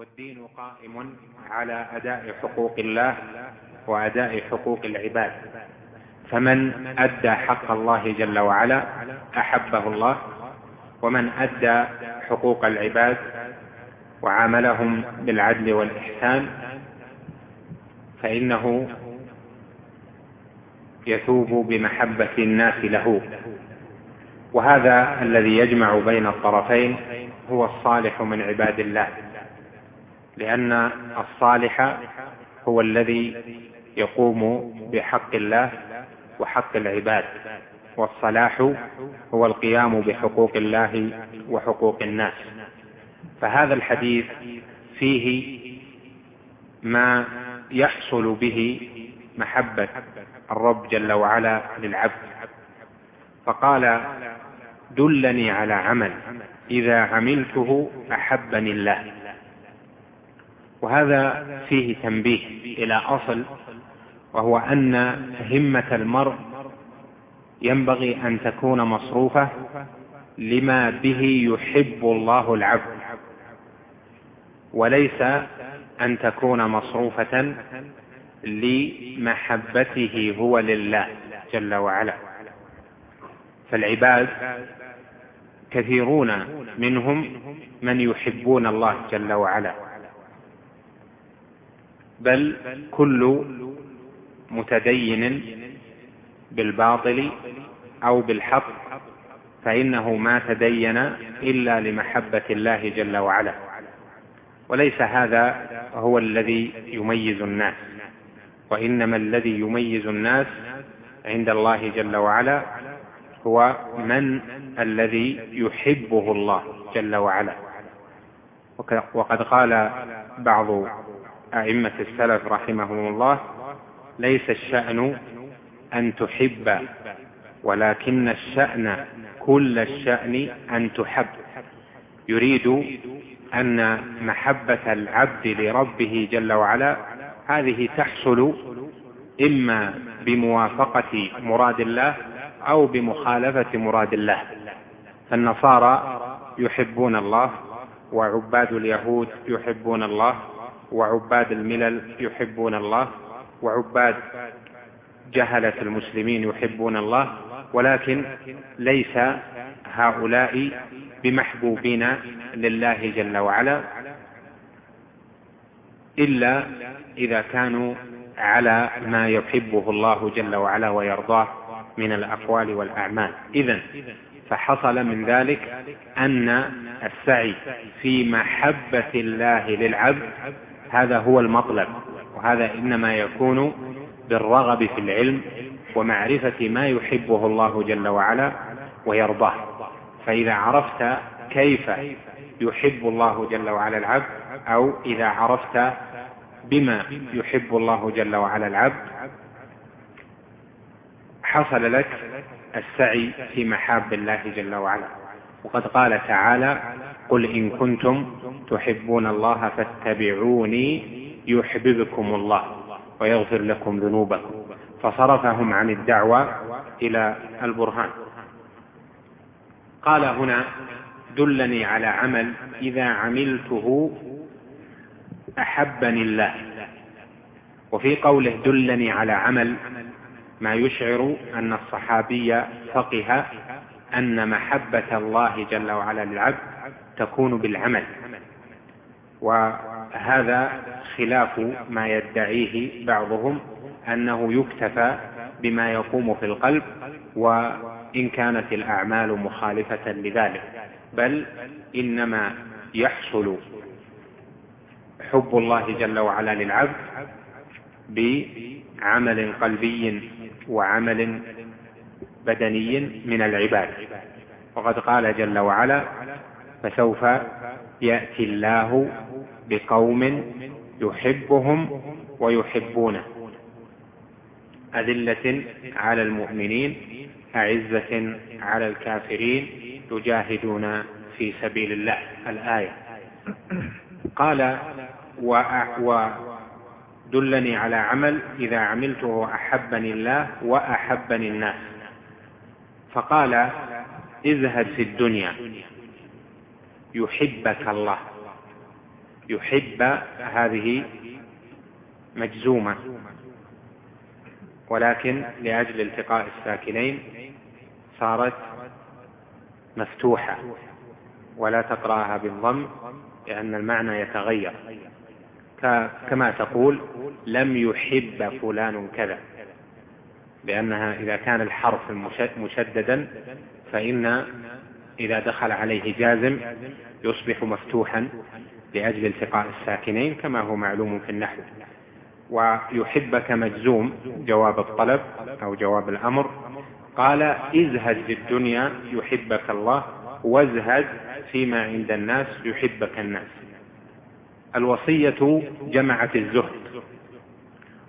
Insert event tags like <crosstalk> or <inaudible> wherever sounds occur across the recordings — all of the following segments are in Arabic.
والدين قائم على أداء حقوق الله وأداء حقوق العباد. فمن أدى حق الله جل وعلا أحبه الله ومن أدى حقوق العباد وعاملهم بالعدل والإحسان فإنه يثوب بمحبة الناس له. وهذا الذي يجمع بين الطرفين هو الصالح من عباد الله. لأن الصالح هو الذي يقوم بحق الله وحق العباد والصلاح هو القيام بحقوق الله وحقوق الناس. فهذا الحديث فيه ما يحصل به محبة الرب جل وعلا للعبد. فقال دلني على عمل إذا عملته أحبني الله. وهذا فيه تنبيه إلى أصل وهو أن همة المرء ينبغي أن تكون مصروفة لما به يحب الله العبد وليس أن تكون مصروفة لمحبته هو لله جل وعلا. فالعباد كثيرون منهم من يحبون الله جل وعلا. بل كل متدين بالباطل أو بالحق فإنه ما تدين إلا لمحبة الله جل وعلا. وليس هذا هو الذي يميز الناس وإنما الذي يميز الناس عند الله جل وعلا هو من الذي يحبه الله جل وعلا. وقد قال بعض أئمة السلف رحمهم الله ليس الشأن أن تحب ولكن الشأن كل الشأن أن تحب. يريد أن محبة العبد لربه جل وعلا هذه تحصل إما بموافقة مراد الله أو بمخالفة مراد الله. فالنصارى يحبون الله وعباد اليهود يحبون الله وعباد الملل يحبون الله وعباد جهلة المسلمين يحبون الله ولكن ليس هؤلاء بمحبوبين لله جل وعلا إلا إذا كانوا على ما يحبه الله جل وعلا ويرضاه من الأقوال والأعمال. إذا فحصل من ذلك أن السعي في محبة الله للعبد هذا هو المطلب وهذا إنما يكون بالرغب في العلم ومعرفة ما يحبه الله جل وعلا ويرضاه. فإذا عرفت كيف يحب الله جل وعلا العبد أو إذا عرفت بما يحب الله جل وعلا العبد حصل لك السعي في محاب الله جل وعلا. وقد قال تعالى قل إن كنتم تحبون الله فاتبعوني يحببكم الله ويغفر لكم ذنوبكم. فصرفهم عن الدعوة إلى البرهان. قال هنا دلني على عمل إذا عملته أحبني الله. وفي قوله دلني على عمل ما يشعر أن الصحابي فقه أن محبة الله جل وعلا للعبد تكون بالعمل. وهذا خلاف ما يدعيه بعضهم أنه يكتفى بما يقوم في القلب وإن كانت الأعمال مخالفة لذلك بل إنما يحصل حب الله جل وعلا للعبد بعمل قلبي وعمل بدني من العباد. وقد قال جل وعلا فسوف يأتي الله بقوم يحبهم ويحبونه. أذلة على المؤمنين أعزة على الكافرين يجاهدون في سبيل الله. الآية. قال ودلني على عمل إذا عملته أحبني الله وأحبني الناس. فقال اذهب في الدنيا. يحبك الله. يحب هذه مجزومة. ولكن لأجل التقاء الساكنين صارت مفتوحة. ولا تقرأها بالضم لأن المعنى يتغير. كما تقول لم يحب فلان كذا. لأنها إذا كان الحرف مشددا فإن إذا دخل عليه جازم يصبح مفتوحا لأجل التقاء الساكنين كما هو معلوم في النحو. ويحبك مجزوم جواب الطلب أو جواب الأمر. قال ازهد في الدنيا يحبك الله وازهد فيما عند الناس يحبك الناس. الوصية جمعت الزهد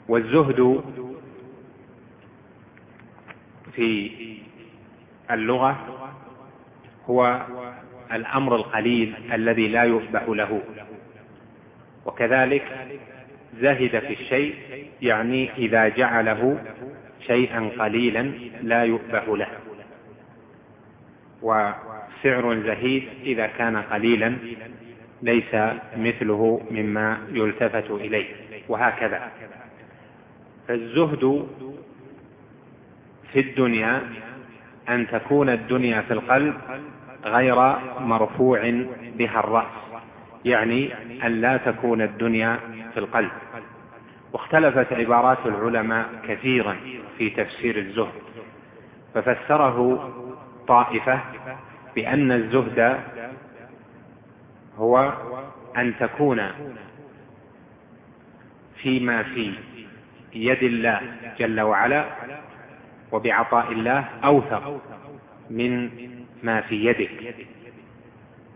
والزهد في اللغة هو الأمر القليل الذي لا يؤبه له. وكذلك زهد في الشيء يعني إذا جعله شيئا قليلا لا يؤبه له. وسعر زهيد إذا كان قليلا ليس مثله مما يلتفت إليه. وهكذا. فالزهد في الدنيا أن تكون الدنيا في القلب غير مرفوع بها الرأس يعني أن لا تكون الدنيا في القلب. واختلفت عبارات العلماء كثيرا في تفسير الزهد ففسره طائفة بأن الزهد هو أن تكون فيما في يد الله جل وعلا وبعطاء الله أوثق من ما في يدك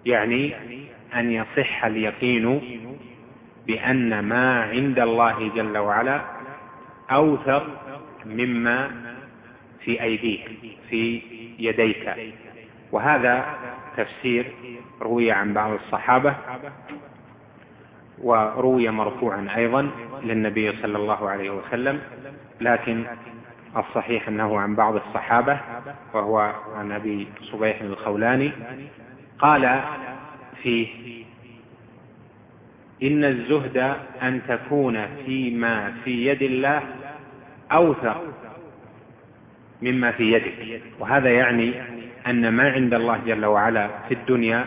يعني أن يصح اليقين بأن ما عند الله جل وعلا أوثق مما في أيديك في يديك. وهذا تفسير روي عن بعض الصحابة وروي مرفوعا أيضا للنبي صلى الله عليه وسلم لكن الصحيح أنه عن بعض الصحابة وهو عن أبي صبيح الخولاني قال فيه إن الزهد أن تكون فيما في يد الله أوثق مما في يدك. وهذا يعني أن ما عند الله جل وعلا في الدنيا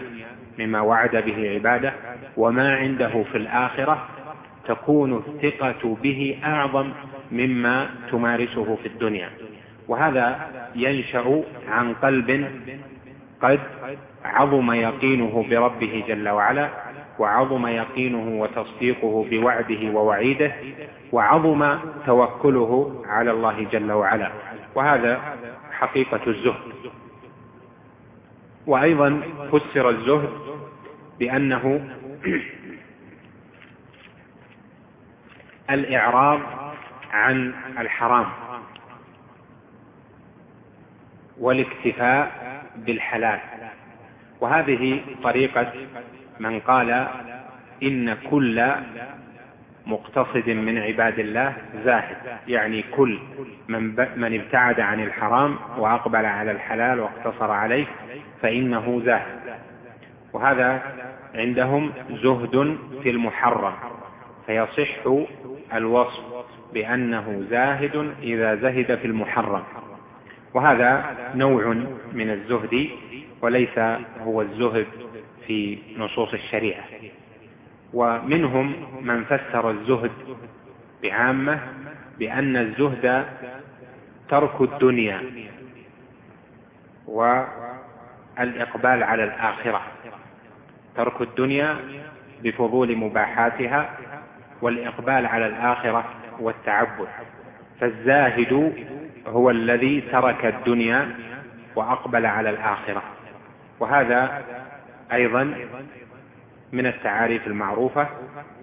مما وعد به عباده وما عنده في الآخرة تكون الثقة به أعظم مما تمارسه في الدنيا. وهذا ينشأ عن قلب قد عظم يقينه بربه جل وعلا وعظم يقينه وتصديقه بوعده ووعيده وعظم توكله على الله جل وعلا. وهذا حقيقة الزهد. وأيضا فسر الزهد بأنه <clears throat> الإعراض عن الحرام والاكتفاء بالحلال. وهذه طريقة من قال إن كل مقتصد من عباد الله زاهد يعني كل من, من ابتعد عن الحرام وأقبل على الحلال واقتصر عليه فإنه زاهد. وهذا عندهم زهد في المحرم فيصح الوصف بأنه زاهد إذا زهد في المحرم. وهذا نوع من الزهد وليس هو الزهد في نصوص الشريعة. ومنهم من فسر الزهد بعامة بأن الزهد ترك الدنيا والإقبال على الآخرة. ترك الدنيا بفضول مباحاتها والإقبال على الآخرة والتعبد. فالزاهد هو الذي ترك الدنيا وأقبل على الآخرة. وهذا أيضا من التعاريف المعروفة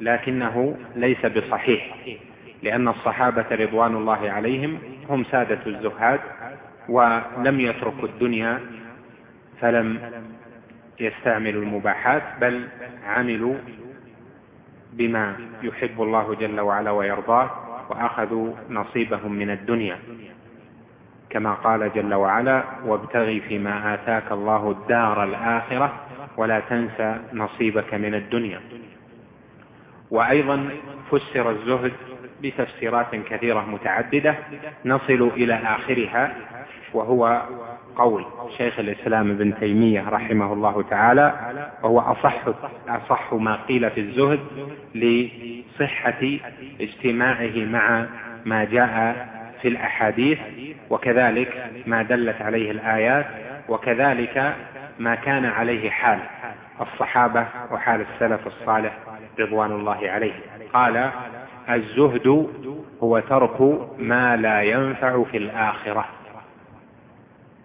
لكنه ليس بصحيح لأن الصحابة رضوان الله عليهم هم سادة الزهاد ولم يتركوا الدنيا فلم يستعملوا المباحات بل عملوا بما يحب الله جل وعلا ويرضاه. وأخذوا نصيبهم من الدنيا. كما قال جل وعلا وابتغ فيما آتاك الله الدار الآخرة ولا تنس نصيبك من الدنيا. وأيضا فسر الزهد بتفسيرات كثيرة متعددة نصل إلى آخرها وهو قول شيخ الإسلام ابن تيمية رحمه الله تعالى وهو أصح, أصح ما قيل في الزهد لصحة اجتماعه مع ما جاء في الأحاديث وكذلك ما دلت عليه الآيات وكذلك ما كان عليه حال الصحابة وحال السلف الصالح رضوان الله عليهم قال الزهد هو ترك ما لا ينفع في الآخرة.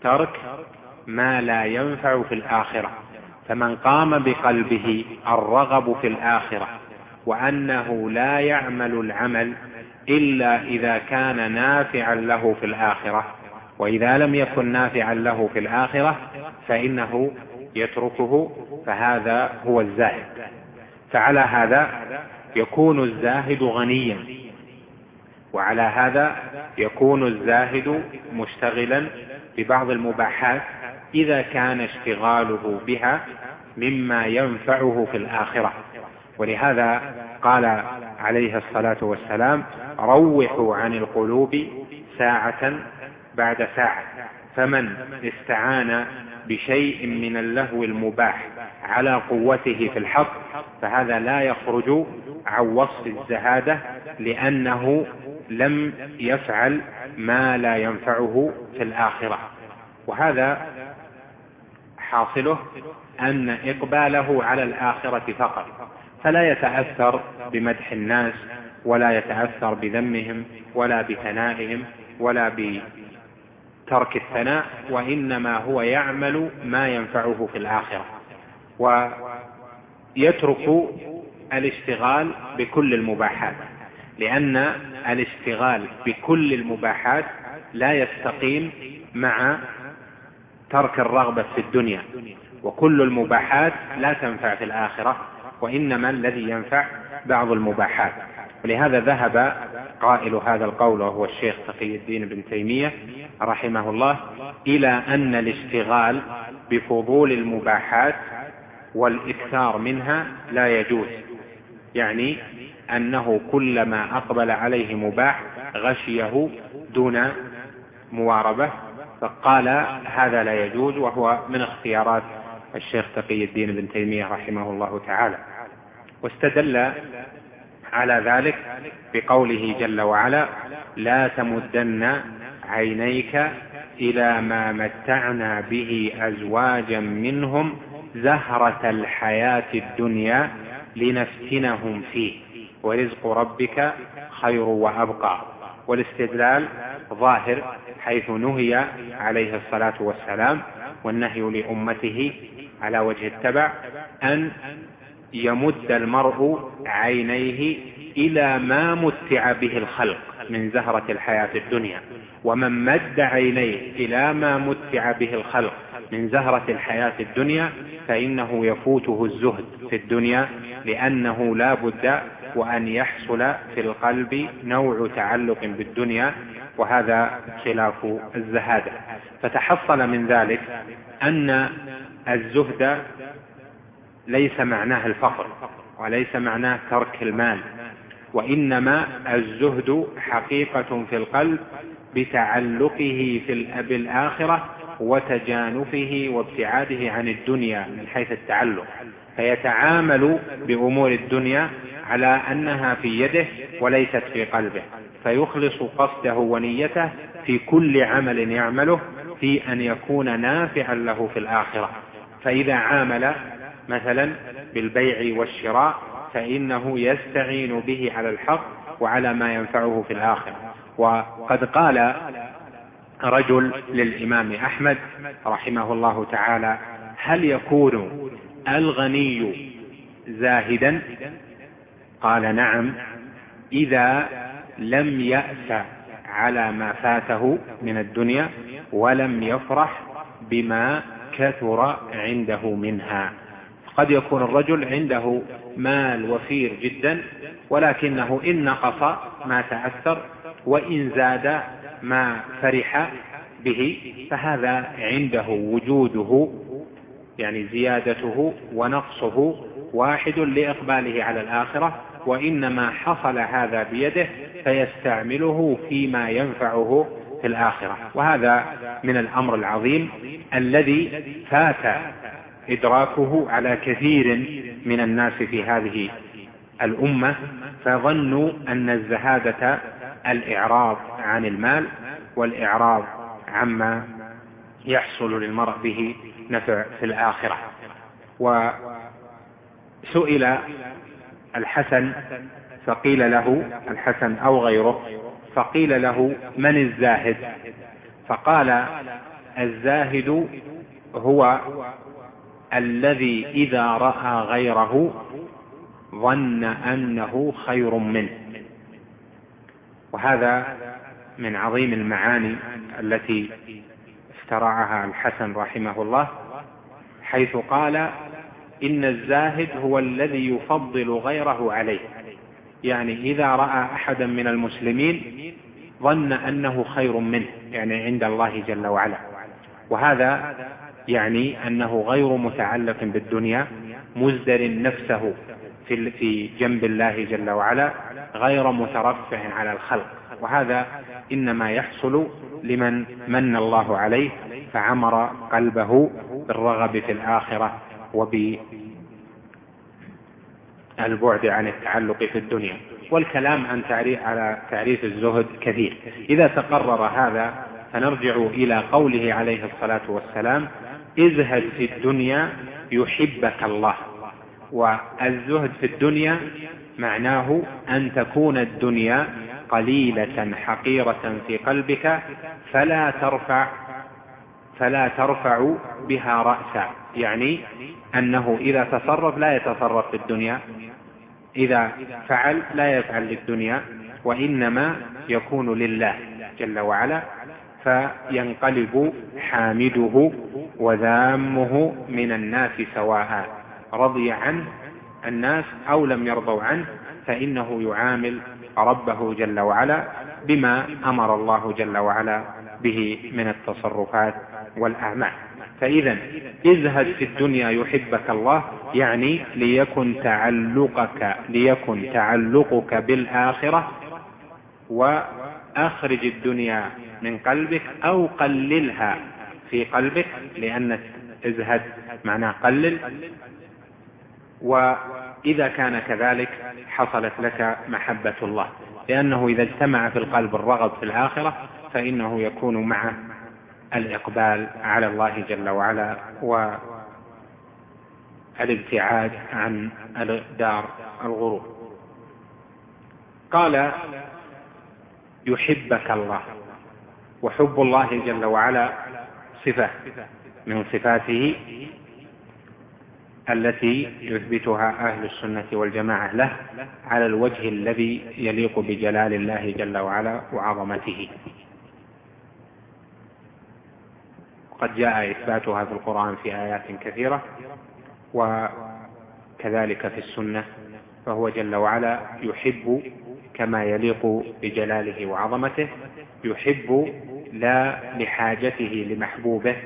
ترك ما لا ينفع في الآخرة. فمن قام بقلبه الرغب في الآخرة وأنه لا يعمل العمل إلا إذا كان نافعا له في الآخرة. وإذا لم يكن نافعا له في الآخرة فإنه يتركه فهذا هو الزاهد فعلى هذا يكون الزاهد غنيا. وعلى هذا يكون الزاهد مشتغلا ببعض المباحات إذا كان اشتغاله بها مما ينفعه في الآخرة. ولهذا قال عليه الصلاة والسلام روحوا عن القلوب ساعة بعد ساعة. فمن استعان بشيء من اللهو المباح على قوته في الحق فهذا لا يخرج عن وصف الزهادة لأنه لم يفعل ما لا ينفعه في الآخرة. وهذا حاصله أن إقباله على الآخرة فقط فلا يتأثر بمدح الناس ولا يتأثر بذمهم ولا بثنائهم ولا بترك الثناء وإنما هو يعمل ما ينفعه في الآخرة. ويترك الاشتغال بكل المباحات لأن الاشتغال بكل المباحات لا يستقيم مع ترك الرغبة في الدنيا. وكل المباحات لا تنفع في الآخرة وإنما الذي ينفع بعض المباحات. ولهذا ذهب قائل هذا القول وهو الشيخ تقي الدين بن تيمية رحمه الله إلى أن الاشتغال بفضول المباحات والإكثار منها لا يجوز. يعني أنه كلما أقبل عليه مباح غشيه دون مواربة فقال هذا لا يجوز وهو من اختيارات الشيخ تقي الدين بن تيمية رحمه الله تعالى. واستدل على ذلك بقوله جل وعلا لا تمدن عينيك إلى ما متعنا به أزواجا منهم زهرة الحياة الدنيا لنفتنهم فيه. ورزق ربك خير وأبقى. والاستدلال ظاهر حيث نهي عليه الصلاة والسلام والنهي لأمته على وجه التبع أن يمد المرء عينيه إلى ما متع به الخلق. من زهرة الحياة الدنيا. ومن مد عينيه إلى ما متع به الخلق من زهرة الحياة الدنيا فإنه يفوته الزهد في الدنيا لأنه لا بد وأن يحصل في القلب نوع تعلق بالدنيا وهذا خلاف الزهادة. فتحصل من ذلك أن الزهد ليس معناه الفقر وليس معناه ترك المال. وإنما الزهد حقيقة في القلب بتعلقه في بالآخرة وتجانفه وابتعاده عن الدنيا من حيث التعلق. فيتعامل بأمور الدنيا على أنها في يده وليست في قلبه. فيخلص قصده ونيته في كل عمل يعمله في أن يكون نافعا له في الآخرة. فإذا عامل مثلا بالبيع والشراء فإنه يستعين به على الحق وعلى ما ينفعه في الآخرة. وقد قال رجل للإمام أحمد رحمه الله تعالى هل يكون الغني زاهدا؟ قال نعم إذا لم يأس على ما فاته من الدنيا ولم يفرح بما كثر عنده منها. قد يكون الرجل عنده مال وفير جدا ولكنه إن نقص ما تأثر وإن زاد ما فرح به فهذا عنده وجوده يعني زيادته ونقصه واحد لإقباله على الآخرة وإنما حصل هذا بيده فيستعمله فيما ينفعه في الآخرة. وهذا من الأمر العظيم الذي فات إدراكه على كثير من الناس في هذه الأمة فظنوا أن الزهادة الإعراض عن المال والإعراض عما يحصل للمرء به نفع في الآخرة. وسئل الحسن فقيل له الحسن أو غيره فقيل له من الزاهد؟ فقال الزاهد هو الذي إذا رأى غيره ظن أنه خير منه. وهذا من عظيم المعاني التي اخترعها الحسن رحمه الله حيث قال إن الزاهد هو الذي يفضل غيره عليه. يعني إذا رأى أحدا من المسلمين ظن أنه خير منه يعني عند الله جل وعلا. وهذا يعني أنه غير متعلق بالدنيا مزدر نفسه في جنب الله جل وعلا غير مترفع على الخلق. وهذا إنما يحصل لمن من الله عليه فعمر قلبه بالرغب في الآخرة وبالبعد عن التعلق في الدنيا. والكلام عن تعريف على تعريف الزهد كثير. إذا تقرر هذا فنرجع إلى قوله عليه الصلاة والسلام ازهد في الدنيا يحبك الله. والزهد في الدنيا معناه أن تكون الدنيا قليلة حقيرة في قلبك فلا ترفع فلا ترفع بها رأسا. يعني أنه إذا تصرف لا يتصرف في الدنيا إذا فعل لا يفعل للدنيا وإنما يكون لله جل وعلا. فينقلب حامده وذامه من الناس سواء رضي عنه الناس أو لم يرضوا عنه فإنه يعامل ربه جل وعلا بما أمر الله جل وعلا به من التصرفات والأعمال. فإذا اذهب في الدنيا يحبك الله يعني ليكن تعلقك ليكن تعلقك بالآخرة وأخرج الدنيا من قلبك أو قللها في قلبك لأن ازهد معناه قلل. وإذا كان كذلك حصلت لك محبة الله لأنه إذا اجتمع في القلب الرغب في الآخرة فإنه يكون معه الإقبال على الله جل وعلا والابتعاد عن دار الغرور. قال يحبك الله. وحب الله جل وعلا صفة من صفاته التي يثبتها أهل السنة والجماعة له على الوجه الذي يليق بجلال الله جل وعلا وعظمته. قد جاء إثباتها في القرآن في آيات كثيرة وكذلك في السنة فهو جل وعلا يحب كما يليق بجلاله وعظمته يحب لا لحاجته لمحبوبه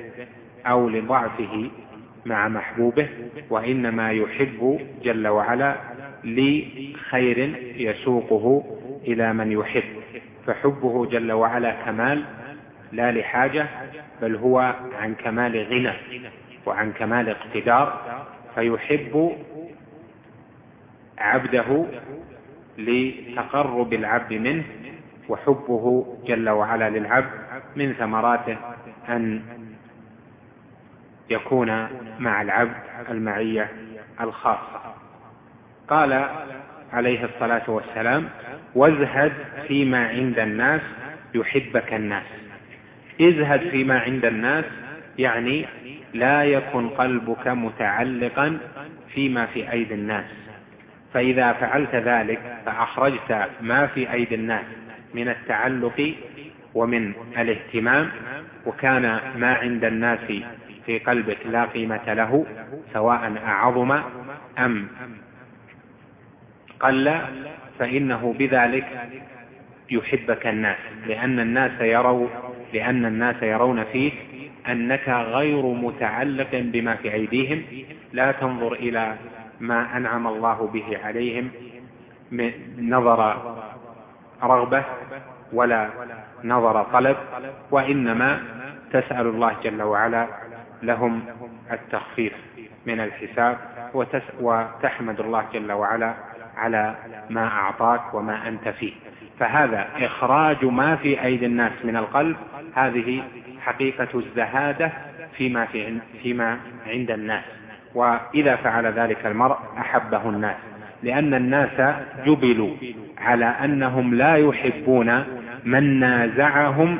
أو لضعفه مع محبوبه وإنما يحب جل وعلا لخير يسوقه إلى من يحب. فحبه جل وعلا كمال لا لحاجة بل هو عن كمال غنى وعن كمال اقتدار. فيحب عبده لتقرب العبد منه وحبه جل وعلا للعبد من ثمراته أن يكون مع العبد المعية الخاصة. قال عليه الصلاة والسلام وازهد فيما عند الناس يحبك الناس. ازهد فيما عند الناس يعني لا يكن قلبك متعلقا فيما في أيدي الناس. فإذا فعلت ذلك فأخرجت ما في أيدي الناس من التعلق ومن الاهتمام وكان ما عند الناس في قلبك لا قيمة له سواء أعظم أم قل فإنه بذلك يحبك الناس لأن الناس يروا لأن الناس يرون فيك أنك غير متعلق بما في أيديهم لا تنظر إلى ما أنعم الله به عليهم نظر رغبة ولا نظر طلب وإنما تسأل الله جل وعلا لهم التخفيف من الحساب وتحمد الله جل وعلا على ما أعطاك وما أنت فيه. فهذا إخراج ما في أيدي الناس من القلب هذه حقيقة الزهادة فيما, في فيما عند الناس. وإذا فعل ذلك المرء أحبه الناس لأن الناس جبلوا على أنهم لا يحبون من نازعهم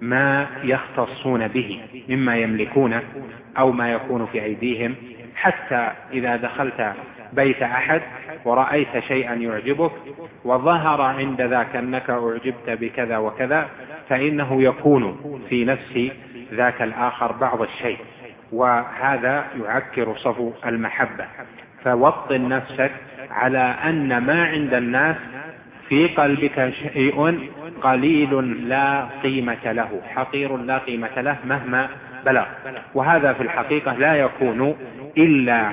ما يختصون به مما يملكونه أو ما يكون في أيديهم. حتى إذا دخلت بيت أحد ورأيت شيئا يعجبك وظهر عند ذاك أنك أعجبت بكذا وكذا فإنه يكون في نفس ذاك الآخر بعض الشيء. وهذا يعكر صفو المحبة. فوطن نفسك على أن ما عند الناس في قلبك شيء قليل لا قيمة له حقير لا قيمة له مهما بلغ. وهذا في الحقيقة لا يكون إلا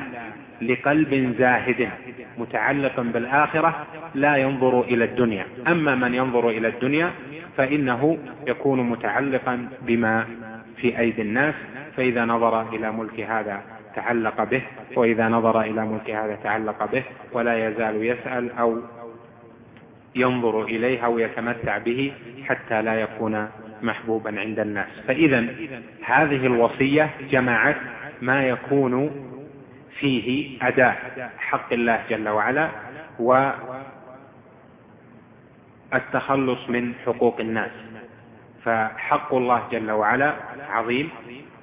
لقلب زاهد متعلق بالآخرة لا ينظر إلى الدنيا. أما من ينظر إلى الدنيا فإنه يكون متعلقا بما في أيدي الناس فإذا نظر إلى ملك هذا تعلق به وإذا نظر إلى ملك هذا تعلق به ولا يزال يسأل أو ينظر إليه أو يتمتع به حتى لا يكون محبوبا عند الناس. فإذا هذه الوصية جمعت ما يكون فيه أداء حق الله جل وعلا والتخلص من حقوق الناس. فحق الله جل وعلا عظيم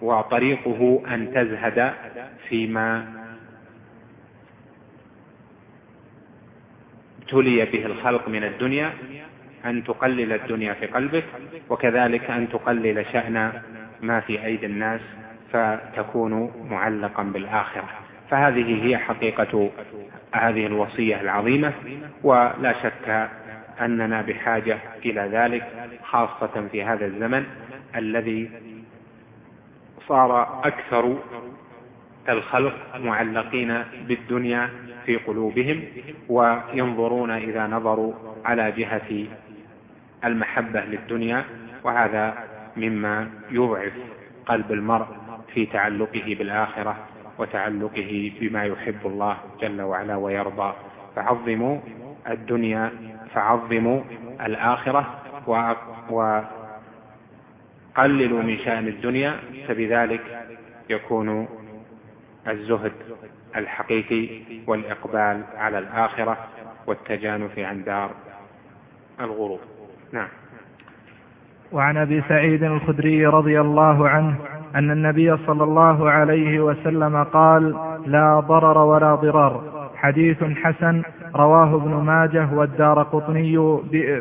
وطريقه أن تزهد فيما ابتلي به الخلق من الدنيا أن تقلل الدنيا في قلبك وكذلك أن تقلل شأن ما في أيدي الناس فتكون معلقا بالآخرة. فهذه هي حقيقة هذه الوصية العظيمة ولا شك أننا بحاجة إلى ذلك خاصة في هذا الزمن الذي صار أكثر الخلق معلقين بالدنيا في قلوبهم وينظرون إذا نظروا على جهة المحبة للدنيا وهذا مما يضعف قلب المرء في تعلقه بالآخرة وتعلقه بما يحب الله جل وعلا ويرضى. فعظموا الدنيا فعظموا الآخرة وقللوا من شأن الدنيا فبذلك يكون الزهد الحقيقي والإقبال على الآخرة والتجانف عن دار الغرور. نعم. وعن أبي سعيد الخدري رضي الله عنه أن النبي صلى الله عليه وسلم قال لا ضرر ولا ضرار. حديث حسن رواه ابن ماجه والدار قطني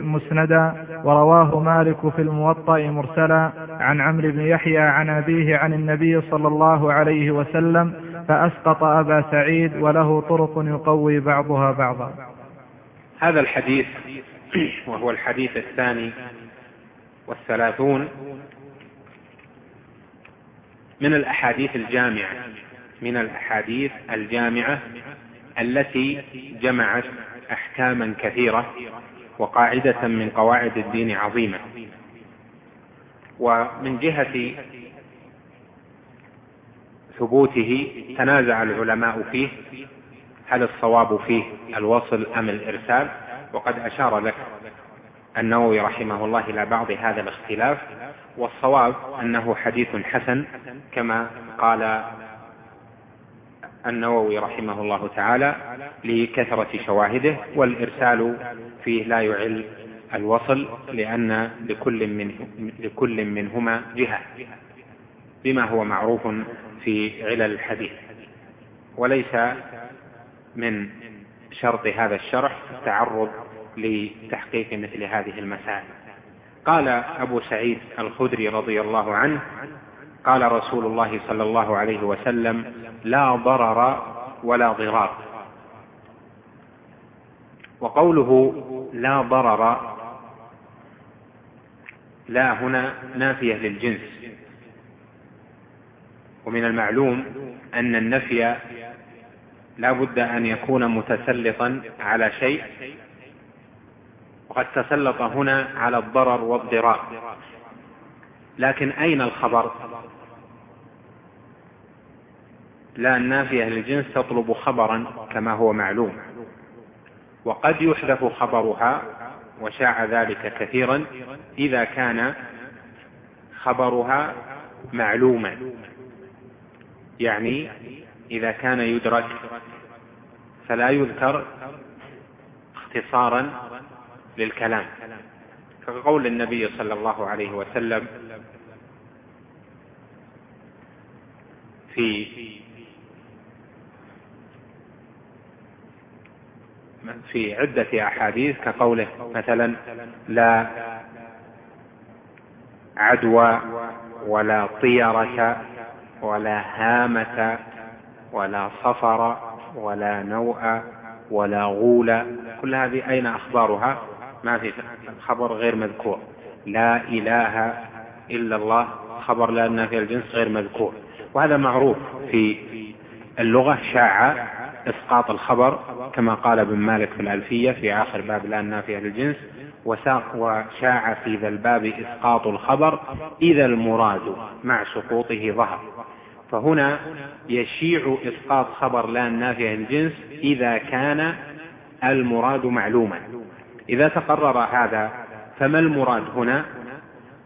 مسندا ورواه مالك في الموطأ مرسلا عن عمرو بن يحيى عن أبيه عن النبي صلى الله عليه وسلم فأسقط أبا سعيد وله طرق يقوي بعضها بعضا. هذا الحديث وهو الحديث الثاني والثلاثون من الأحاديث الجامعة من الأحاديث الجامعة التي جمعت أحكاما كثيرة وقاعدة من قواعد الدين عظيمة. ومن جهة ثبوته تنازع العلماء فيه هل الصواب فيه الوصل أم الإرسال؟ وقد أشار لك النووي رحمه الله إلى بعض هذا الاختلاف والصواب أنه حديث حسن كما قال النووي رحمه الله تعالى لكثرة شواهده والإرسال فيه لا يعل الوصل لأن لكل, من لكل منهما جهة بما هو معروف في علل الحديث. وليس من شرط هذا الشرح التعرض لتحقيق مثل هذه المسائل. قال أبو سعيد الخدري رضي الله عنه قال رسول الله صلى الله عليه وسلم لا ضرر ولا ضرار. وقوله لا ضرر لا هنا نافية للجنس. ومن المعلوم أن النفي لا بد أن يكون متسلطا على شيء وقد تسلط هنا على الضرر والضرار. لكن أين الخبر؟ لا النافية للجنس تطلب خبرا كما هو معلوم. وقد يحذف خبرها وشاع ذلك كثيرا إذا كان خبرها معلوما. يعني إذا كان يدرك فلا يذكر اختصارا للكلام. كقول النبي صلى الله عليه وسلم في في عدة أحاديث كقوله مثلا لا عدوى ولا طيرة ولا هامة ولا صفر ولا نوء ولا غول. كل هذه أين أخبارها؟ ما في خبر غير مذكور. لا إله إلا الله خبر لا في الجنس غير مذكور. وهذا معروف في اللغة شاع إسقاط الخبر كما قال ابن مالك في الألفية في آخر باب لا النافية للجنس وشاع في ذا الباب إسقاط الخبر إذا المراد مع سقوطه ظهر. فهنا يشيع إسقاط خبر لا النافية للجنس إذا كان المراد معلوما. إذا تقرر هذا فما المراد هنا؟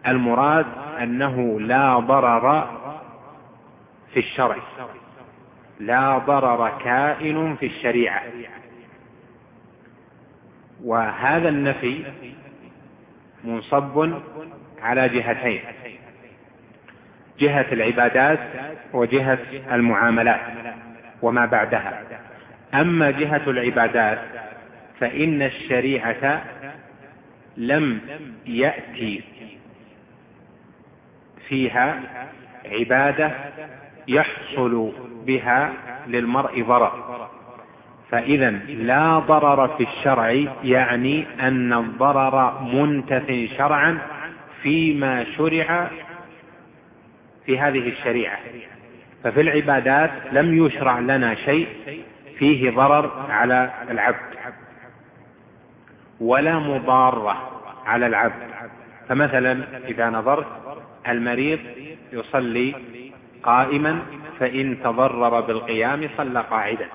المراد أنه لا ضرر في الشرع. لا ضرر كائن في الشريعة. وهذا النفي منصب على جهتين جهة العبادات وجهة المعاملات وما بعدها. أما جهة العبادات فإن الشريعة لم يأتي فيها عبادة يحصل بها للمرء ضرر. فإذا لا ضرر في الشرع يعني أن الضرر منتف شرعا فيما شرع في هذه الشريعة. ففي العبادات لم يشرع لنا شيء فيه ضرر على العبد ولا مضارة على العبد. فمثلا إذا نظرت المريض يصلي قائما فإن تضرر بالقيام صلى قاعدا.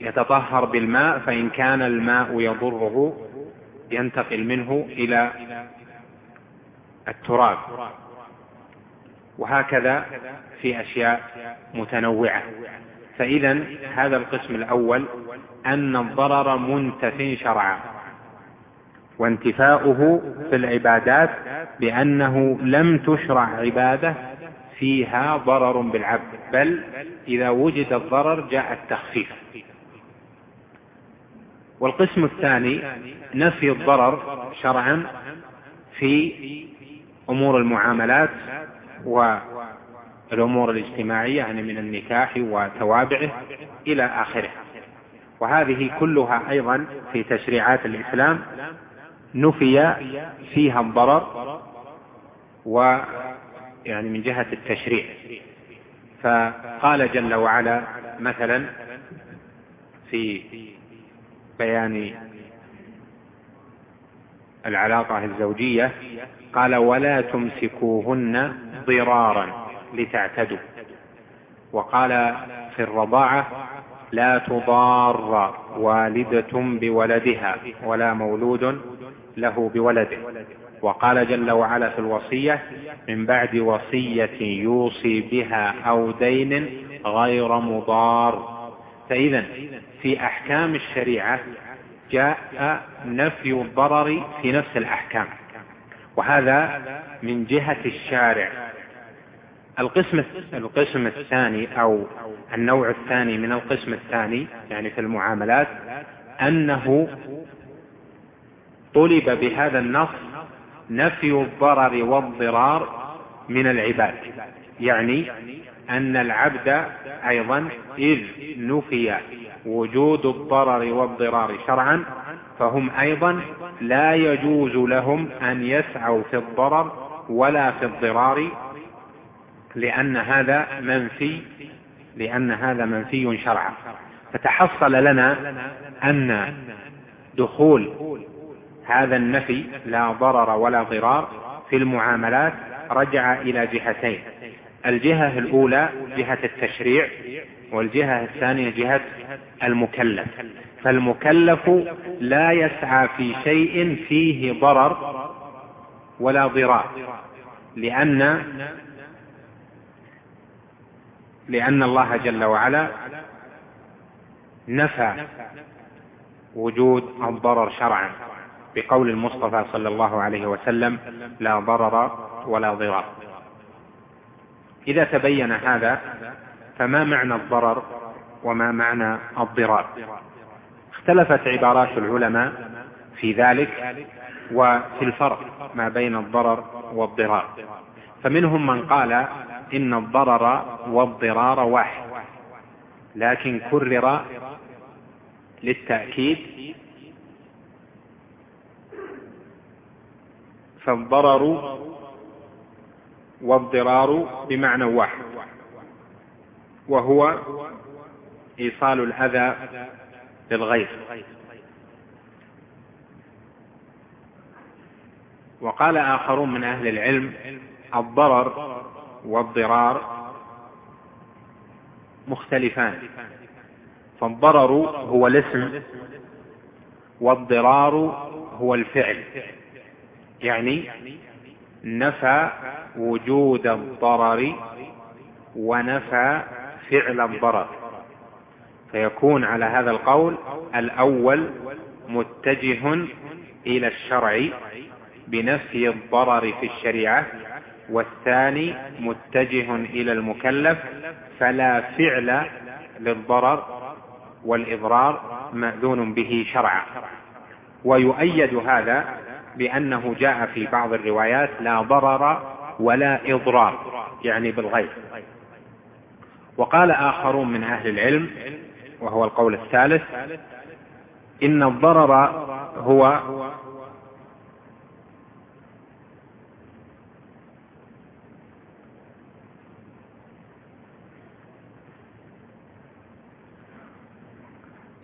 يتطهر بالماء فإن كان الماء يضره ينتقل منه إلى التراب. وهكذا في أشياء متنوعة. فإذا هذا القسم الأول أن الضرر منتف شرعا. وانتفاؤه في العبادات بأنه لم تشرع عبادة فيها ضرر بالعبد بل إذا وجد الضرر جاء التخفيف. والقسم الثاني نفي الضرر شرعا في أمور المعاملات والأمور الاجتماعية يعني من النكاح وتوابعه إلى آخره. وهذه كلها أيضا في تشريعات الإسلام نفي فيها الضرر و يعني من جهة التشريع. فقال جل وعلا مثلا في بيان العلاقة الزوجية قال ولا تمسكوهن ضرارا لتعتدوا وقال في الرضاعة لا تضار والدة بولدها ولا مولود له بولده وقال جل وعلا في الوصية من بعد وصية يوصي بها أو دين غير مضار. فإذا في أحكام الشريعة جاء نفي الضرر في نفس الأحكام وهذا من جهة الشارع. القسم القسم الثاني أو النوع الثاني من القسم الثاني يعني في المعاملات أنه طلب بهذا النص نفي الضرر والضرار من العباد. يعني أن العبد أيضا إذ نفي وجود الضرر والضرار شرعا فهم أيضا لا يجوز لهم أن يسعوا في الضرر ولا في الضرار لأن هذا منفي لأن هذا منفي شرعا. فتحصل لنا أن دخول هذا النفي لا ضرر ولا ضرار في المعاملات رجع إلى جهتين. الجهة الأولى جهة التشريع والجهة الثانية جهة المكلف. فالمكلف لا يسعى في شيء فيه ضرر ولا ضرار لأن لأن الله جل وعلا نفى وجود الضرر شرعا. بقول المصطفى صلى الله عليه وسلم لا ضرر ولا ضرار. إذا تبين هذا فما معنى الضرر وما معنى الضرار؟ اختلفت عبارات العلماء في ذلك وفي الفرق ما بين الضرر والضرار. فمنهم من قال إن الضرر والضرار واحد لكن كرر للتأكيد فالضرر والضرار بمعنى واحد وهو إيصال الأذى للغير وقال آخرون من أهل العلم الضرر والضرار مختلفان. فالضرر هو الاسم والضرار هو الفعل. يعني نفى وجود الضرر ونفى فعل الضرر. فيكون على هذا القول الأول متجه إلى الشرع بنفي الضرر في الشريعة والثاني متجه إلى المكلف فلا فعل للضرر والإضرار مأذون به شرعا. ويؤيد هذا بأنه جاء في بعض الروايات لا ضرر ولا إضرار يعني بالغير وقال آخرون من أهل العلم وهو القول الثالث إن الضرر هو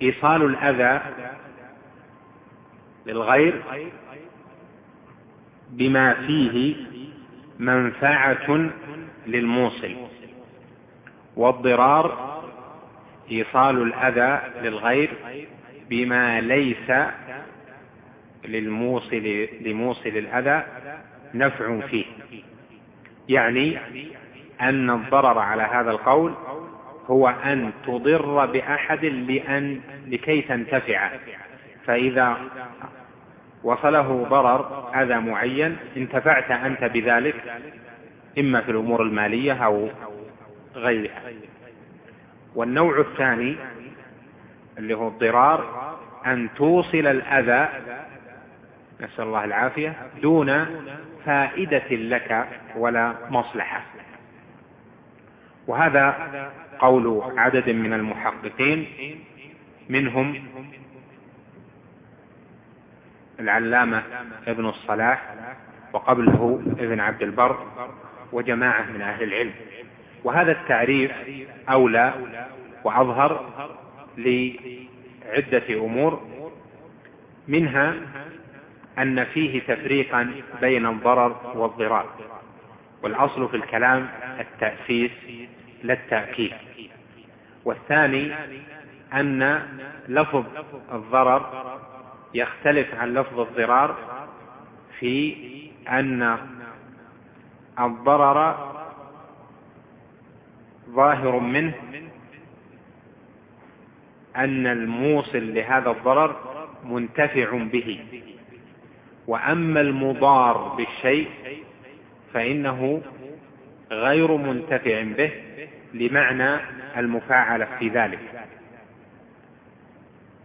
إيصال الأذى للغير بما فيه منفعة للموصل. والضرار إيصال الأذى للغير بما ليس للموصل لموصل الأذى نفع فيه. يعني أن الضرر على هذا القول هو أن تضر بأحد لأن لكي تنتفع. فإذا وصله ضرر أذى معين. انتفعت أنت بذلك إما في الأمور المالية أو غيرها. والنوع الثاني اللي هو الضرار أن توصل الأذى نسأل الله العافية دون فائدة لك ولا مصلحة. وهذا قول عدد من المحققين منهم العلامة ابن الصلاح وقبله ابن عبد البر وجماعة من أهل العلم. وهذا التعريف أولى وأظهر لعدة أمور منها أن فيه تفريقا بين الضرر والضرار والأصل في الكلام التأسيس لا التأكيد. والثاني أن لفظ الضرر يختلف عن لفظ الضرار في أن الضرر ظاهر منه أن الموصل لهذا الضرر منتفع به وأما المضار بالشيء فإنه غير منتفع به لمعنى المفاعلة في ذلك.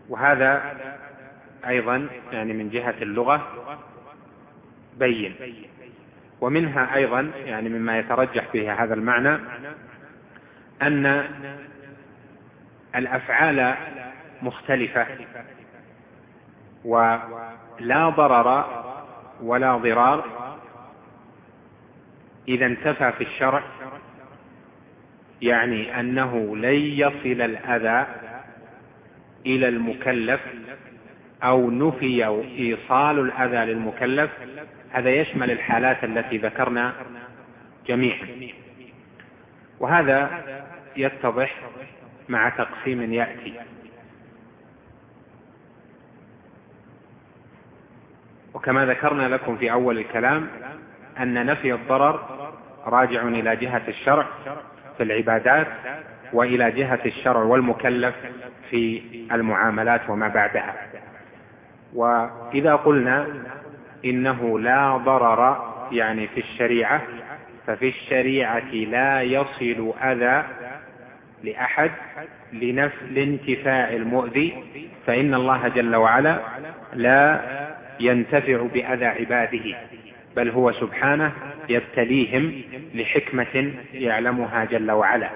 وهذا أيضا يعني من جهة اللغة بين. ومنها أيضا يعني مما يترجح به هذا المعنى أن الأفعال مختلفة ولا ضرر ولا ضرار إذا انتفى في الشرع يعني أنه لن يصل الأذى إلى المكلف أو نفي إيصال الأذى للمكلف هذا يشمل الحالات التي ذكرنا جميعا. وهذا يتضح مع تقسيم يأتي. وكما ذكرنا لكم في أول الكلام أن نفي الضرر راجع إلى جهة الشرع في العبادات وإلى جهة الشرع والمكلف في المعاملات وما بعدها. وإذا قلنا إنه لا ضرر يعني في الشريعة ففي الشريعة لا يصل أذى لأحد لنفس لانتفاع المؤذي فإن الله جل وعلا لا ينتفع بأذى عباده بل هو سبحانه يبتليهم لحكمة يعلمها جل وعلا.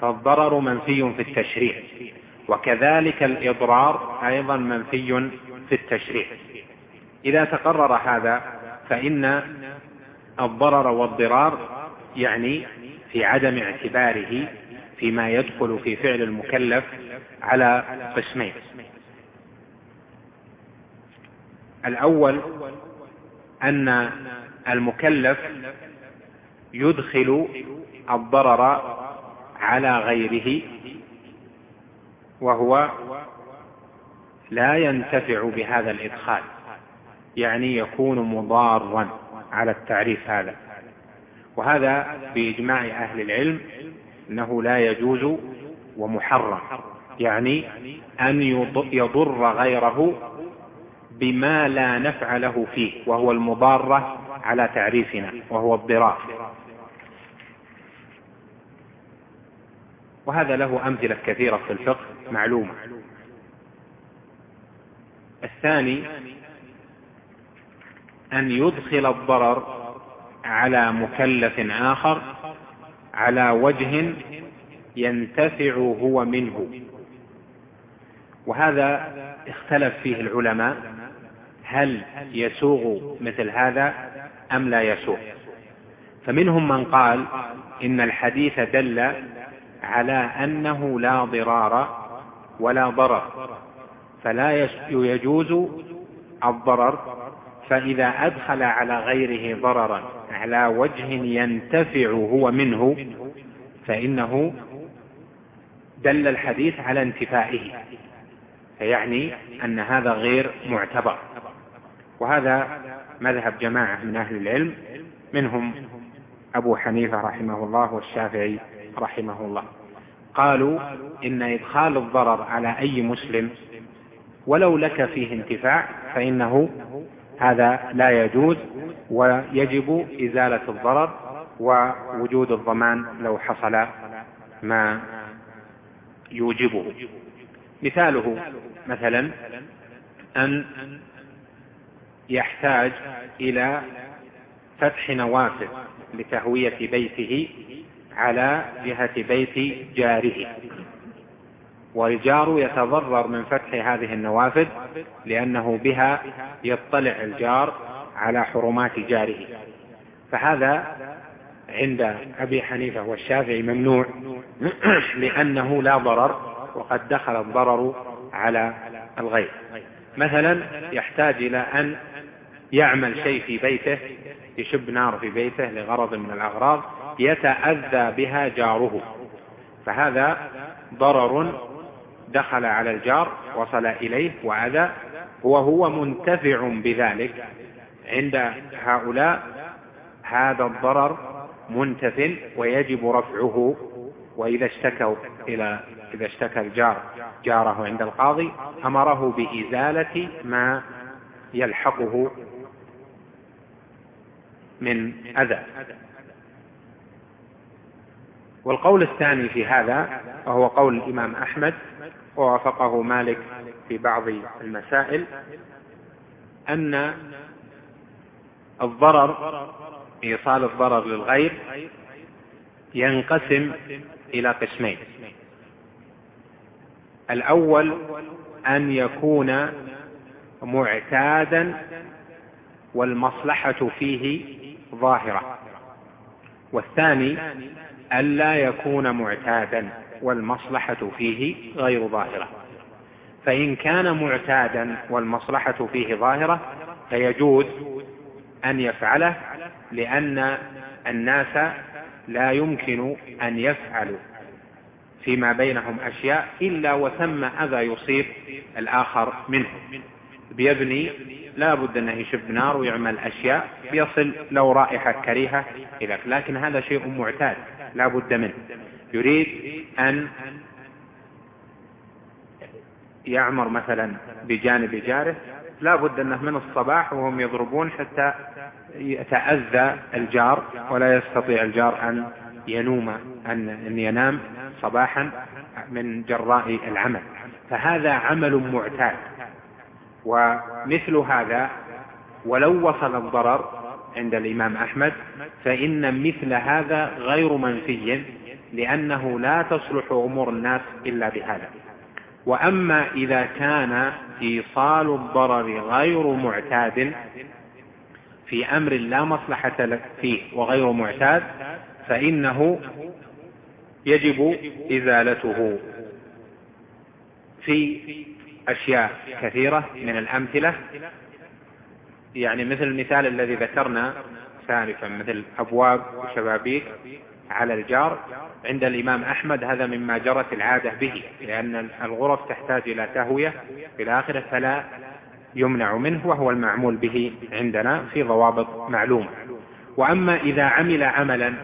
فالضرر منفي في التشريع. وكذلك الإضرار أيضا منفي في التشريع. إذا تقرر هذا فإن الضرر والضرار يعني في عدم اعتباره فيما يدخل في فعل المكلف على قسمين. الأول أن المكلف يدخل الضرر على غيره وهو لا ينتفع بهذا الإدخال يعني يكون مضارا على التعريف هذا. وهذا بإجماع أهل العلم أنه لا يجوز ومحرم يعني أن يضر غيره بما لا نفع له فيه وهو المضارة على تعريفنا وهو الضرار. وهذا له أمثلة كثيرة في الفقه معلومة. الثاني أن يدخل الضرر على مكلف آخر على وجه ينتفع هو منه. وهذا اختلف فيه العلماء هل يسوغ مثل هذا أم لا يسوغ. فمنهم من قال إن الحديث دل على أنه لا ضرار ولا ضرر فلا يجوز الضرر فإذا أدخل على غيره ضررا على وجه ينتفع هو منه فإنه دل الحديث على انتفائه فيعني أن هذا غير معتبر. وهذا مذهب جماعة من أهل العلم منهم أبو حنيفة رحمه الله والشافعي رحمه الله. قالوا إن إدخال الضرر على أي مسلم ولو لك فيه انتفاع فإنه هذا لا يجوز ويجب إزالة الضرر ووجود الضمان لو حصل ما يوجبه. مثاله مثلا أن يحتاج إلى فتح نوافذ لتهوية بيته على جهة بيت جاره. والجار يتضرر من فتح هذه النوافذ لأنه بها يطلع الجار على حرمات جاره. فهذا عند أبي حنيفة والشافعي ممنوع <clears throat> لأنه لا ضرر وقد دخل الضرر على الغير. مثلا يحتاج إلى أن يعمل شيء في بيته يشب نار في بيته لغرض من الأغراض يتأذى بها جاره. فهذا ضرر دخل على الجار وصل إليه وأذى وهو منتفع بذلك. عند هؤلاء هذا الضرر منتف ويجب رفعه وإذا اشتكوا إلى إذا اشتكى الجار جاره عند القاضي أمره بإزالة ما يلحقه من أذى. والقول الثاني في هذا وهو قول الإمام أحمد ووافقه مالك في بعض المسائل أن الضرر إيصال الضرر للغير ينقسم إلى قسمين. الأول أن يكون معتادا والمصلحة فيه ظاهرة والثاني ألا يكون معتادا والمصلحة فيه غير ظاهرة. فإن كان معتادا والمصلحة فيه ظاهرة فيجوز أن يفعله لأن الناس لا يمكن أن يفعلوا فيما بينهم أشياء إلا وثم أذى يصيب الآخر منهم بيبني لا بد أنه يشب نار ويعمل أشياء يصل لو رائحة كريهة إلى لكن هذا شيء معتاد لا بد منه. يريد أن يعمر مثلا بجانب جاره لا بد أنه من الصباح وهم يضربون حتى يتأذى الجار ولا يستطيع الجار أن ينوم أن ينام صباحا من جراء العمل. فهذا عمل معتاد. ومثل هذا ولو وصل الضرر عند الإمام أحمد فإن مثل هذا غير منفي لأنه لا تصلح أمور الناس إلا بهذا. وأما إذا كان إيصال الضرر غير معتاد في أمر لا مصلحة فيه وغير معتاد فإنه يجب إزالته. في أشياء كثيرة من الأمثلة. يعني مثل المثال الذي ذكرنا سالفا مثل أبواب وشبابيك على الجار عند الإمام أحمد. هذا مما جرت العادة به لأن الغرف تحتاج إلى تهوية. إلى آخره فلا يمنع منه وهو المعمول به عندنا في ضوابط معلومة. وأما إذا عمل عملا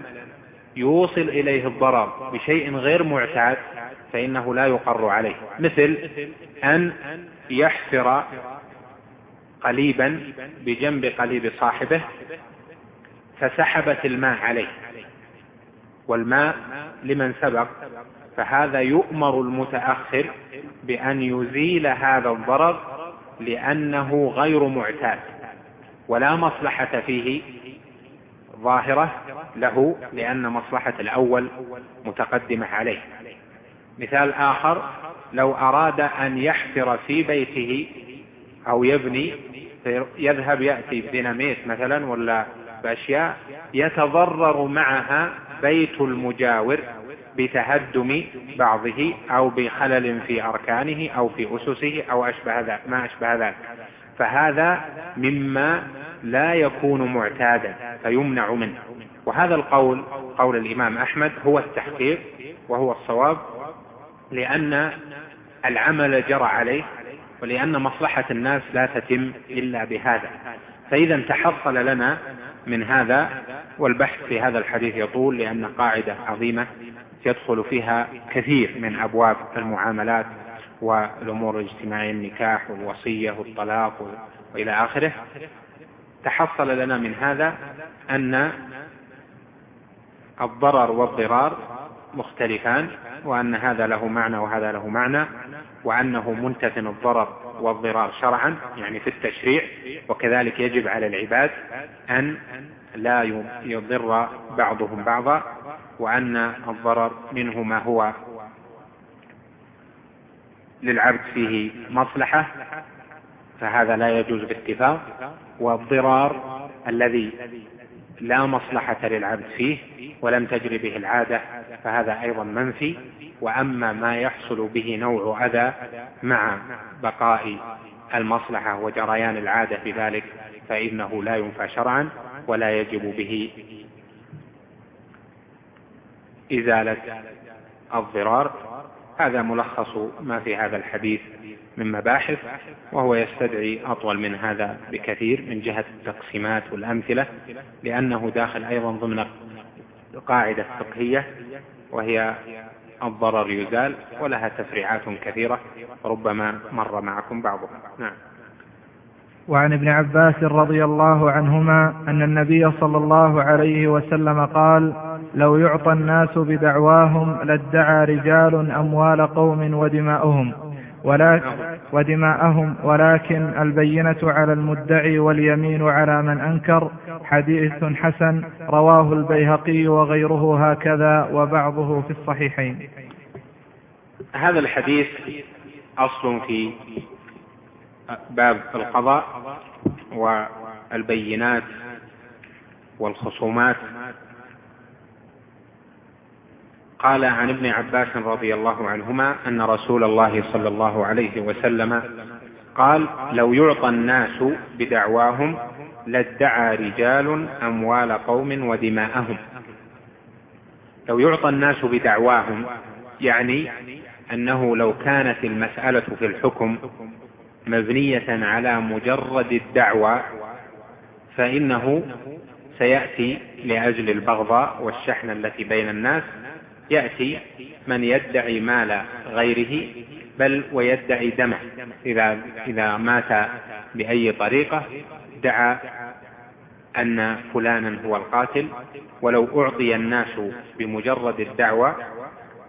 يوصل إليه الضرر بشيء غير معتاد فإنه لا يقر عليه. مثل أن يحفر قليبا بجنب قليب صاحبه فسحبت الماء عليه. والماء لمن سبق فهذا يؤمر المتأخر بأن يزيل هذا الضرر لأنه غير معتاد ولا مصلحة فيه ظاهرة له لأن مصلحة الأول متقدمة عليه. مثال آخر لو أراد أن يحفر في بيته أو يبني يذهب يأتي بديناميت مثلا ولا بأشياء يتضرر معها بيت المجاور بتهدم بعضه أو بخلل في أركانه أو في أسسه أو أشبه ذلك ما أشبه ذلك فهذا مما لا يكون معتادا فيمنع منه. وهذا القول قول الإمام أحمد هو التحقيق وهو الصواب. لأن العمل جرى عليه ولأن مصلحة الناس لا تتم إلا بهذا. فإذا تحصل لنا من هذا والبحث في هذا الحديث يطول لأن قاعدة عظيمة يدخل فيها كثير من أبواب المعاملات والأمور الاجتماعية النكاح والوصية والطلاق وإلى آخره. تحصل لنا من هذا أن الضرر والضرار مختلفان. وأن هذا له معنى وهذا له معنى وأنه منتف الضرر والضرار شرعا يعني في التشريع وكذلك يجب على العباد أن لا يضر بعضهم بعضا وأن الضرر منه ما هو للعبد فيه مصلحة فهذا لا يجوز باتفاق والضرار الذي لا مصلحة للعبد فيه ولم تجري به العادة فهذا أيضا منفي. وأما ما يحصل به نوع أذى مع بقاء المصلحة وجريان العادة بذلك فإنه لا ينفى شرعا ولا يجب به إزالة الضرار. هذا ملخص ما في هذا الحديث من مباحث وهو يستدعي أطول من هذا بكثير من جهة التقسيمات والأمثلة لأنه داخل أيضا ضمن قاعدة فقهية وهي الضرر يزال ولها تفريعات كثيرة ربما مر معكم بعضها. نعم. وعن ابن عباس رضي الله عنهما أن النبي صلى الله عليه وسلم قال لو يعطى الناس بدعواهم لادعى رجال أموال قوم ودماؤهم. ولكن ودماءهم. ولكن البينة على المدعي واليمين على من أنكر. حديث حسن رواه البيهقي وغيره هكذا وبعضه في الصحيحين. هذا الحديث أصل في باب القضاء والبينات والخصومات قال عن ابن عباس رضي الله عنهما أن رسول الله صلى الله عليه وسلم قال لو يعطى الناس بدعواهم لادعى رجال أموال قوم ودماءهم. لو يعطى الناس بدعواهم يعني أنه لو كانت المسألة في الحكم مبنية على مجرد الدعوى فإنه سيأتي لأجل البغضاء والشحنة التي بين الناس يأتي من يدعي مال غيره بل ويدعي دمه. إذا, إذا مات بأي طريقة دعا أن فلانا هو القاتل. ولو أعطي الناس بمجرد الدعوة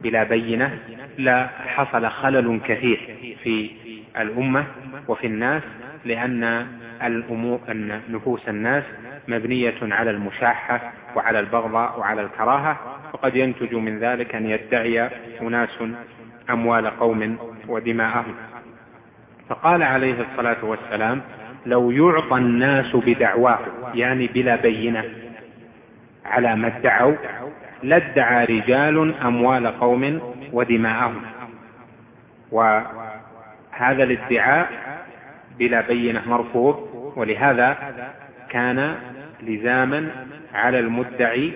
بلا بينة لا حصل خلل كثير في الأمة وفي الناس لأن الأمور أن نفوس الناس مبنية على المشاحة وعلى البغضاء وعلى الكراهة. وقد ينتج من ذلك أن يدعي أناس أموال قوم ودماءهم. فقال عليه الصلاة والسلام لو يعطى الناس بدعواه يعني بلا بينة على ما ادعوا لادعى رجال أموال قوم ودماءهم. وهذا الادعاء بلا بينة مرفوض ولهذا كان لزاما على المدعي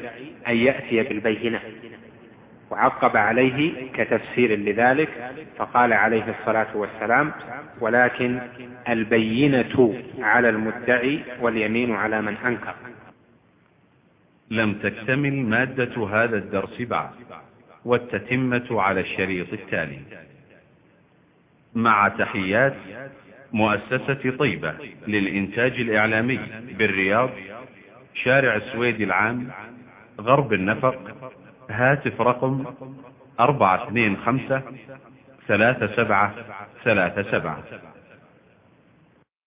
أن يأتي بالبينة. وعقب عليه كتفسير لذلك فقال عليه الصلاة والسلام ولكن البينة على المدعي واليمين على من أنكر. لم تكتمل مادة هذا الدرس بعد والتتمة على الشريط التالي. مع تحيات مؤسسة طيبة للإنتاج الإعلامي بالرياض شارع السويد العام غرب النفق هاتف رقم أربعة اثنين خمسة ثلاثة سبعة ثلاثة سبعة.